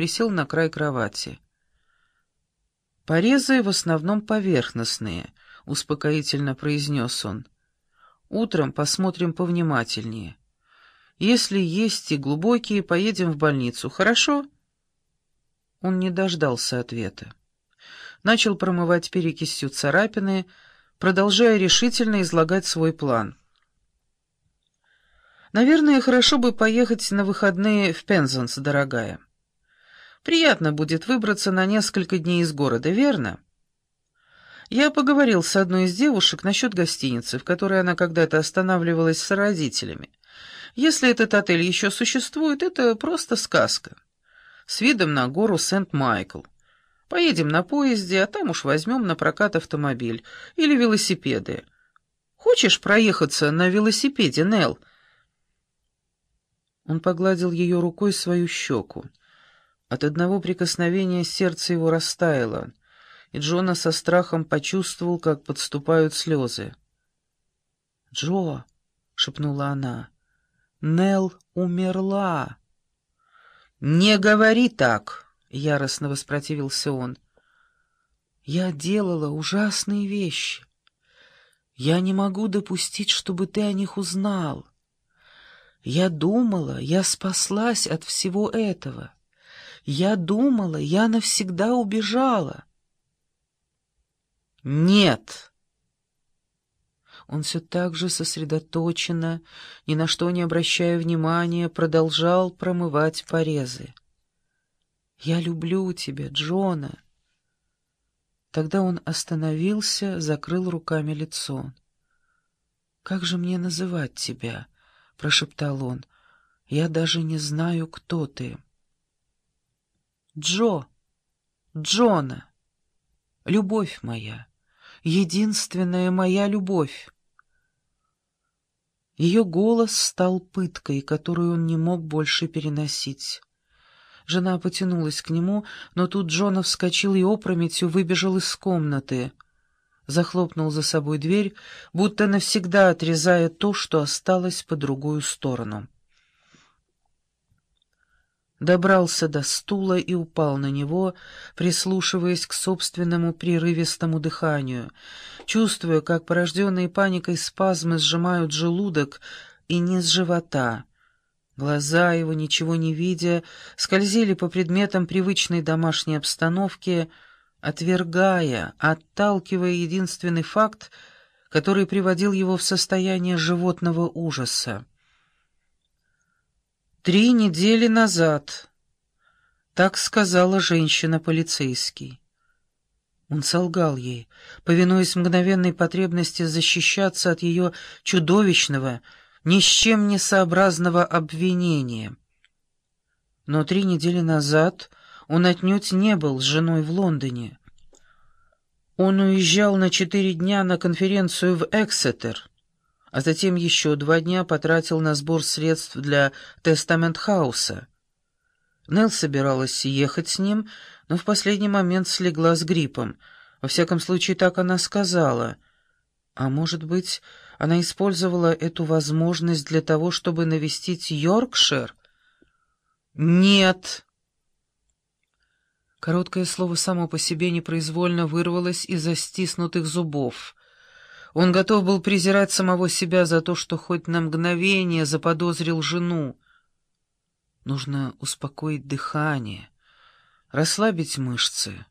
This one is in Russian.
присел на край кровати. «Порезы в основном поверхностные», — успокоительно произнес он. «Утром посмотрим повнимательнее. Если есть и глубокие, поедем в больницу, хорошо?» Он не дождался ответа. Начал промывать перекисью царапины, продолжая решительно излагать свой план. «Наверное, хорошо бы поехать на выходные в Пензанс, дорогая. Приятно будет выбраться на несколько дней из города, верно?» Я поговорил с одной из девушек насчет гостиницы, в которой она когда-то останавливалась с родителями. Если этот отель еще существует, это просто сказка. С видом на гору Сент-Майкл. Поедем на поезде, а там уж возьмем на прокат автомобиль или велосипеды. Хочешь проехаться на велосипеде, Нелл?» Он погладил ее рукой свою щеку. От одного прикосновения сердце его растаяло, и Джона со страхом почувствовал, как подступают слезы. «Джо!» — шепнула она. Нел умерла. «Не говори так!» — яростно воспротивился он. «Я делала ужасные вещи. Я не могу допустить, чтобы ты о них узнал. Я думала, я спаслась от всего этого. Я думала, я навсегда убежала». «Нет!» Он все так же сосредоточенно, ни на что не обращая внимания, продолжал промывать порезы. «Я люблю тебя, Джона!» Тогда он остановился, закрыл руками лицо. «Как же мне называть тебя?» — прошептал он. «Я даже не знаю, кто ты». «Джо! Джона! Любовь моя! Единственная моя любовь!» Ее голос стал пыткой, которую он не мог больше переносить. Жена потянулась к нему, но тут Джона вскочил и опрометью выбежал из комнаты. Захлопнул за собой дверь, будто навсегда отрезая то, что осталось по другую сторону добрался до стула и упал на него, прислушиваясь к собственному прерывистому дыханию, чувствуя, как порожденные паникой спазмы сжимают желудок и низ живота. Глаза его, ничего не видя, скользили по предметам привычной домашней обстановки, отвергая, отталкивая единственный факт, который приводил его в состояние животного ужаса. Три недели назад. Так сказала женщина-полицейский. Он солгал ей, повинуясь мгновенной потребности защищаться от ее чудовищного, ни с чем не сообразного обвинения. Но три недели назад он отнюдь не был с женой в Лондоне. Он уезжал на четыре дня на конференцию в Эксетер а затем еще два дня потратил на сбор средств для Тестамент-хауса. Нелл собиралась ехать с ним, но в последний момент слегла с гриппом. Во всяком случае, так она сказала. А может быть, она использовала эту возможность для того, чтобы навестить Йоркшир? «Нет!» Короткое слово само по себе непроизвольно вырвалось из-за стиснутых зубов — он готов был презирать самого себя за то, что хоть на мгновение заподозрил жену. Нужно успокоить дыхание, расслабить мышцы.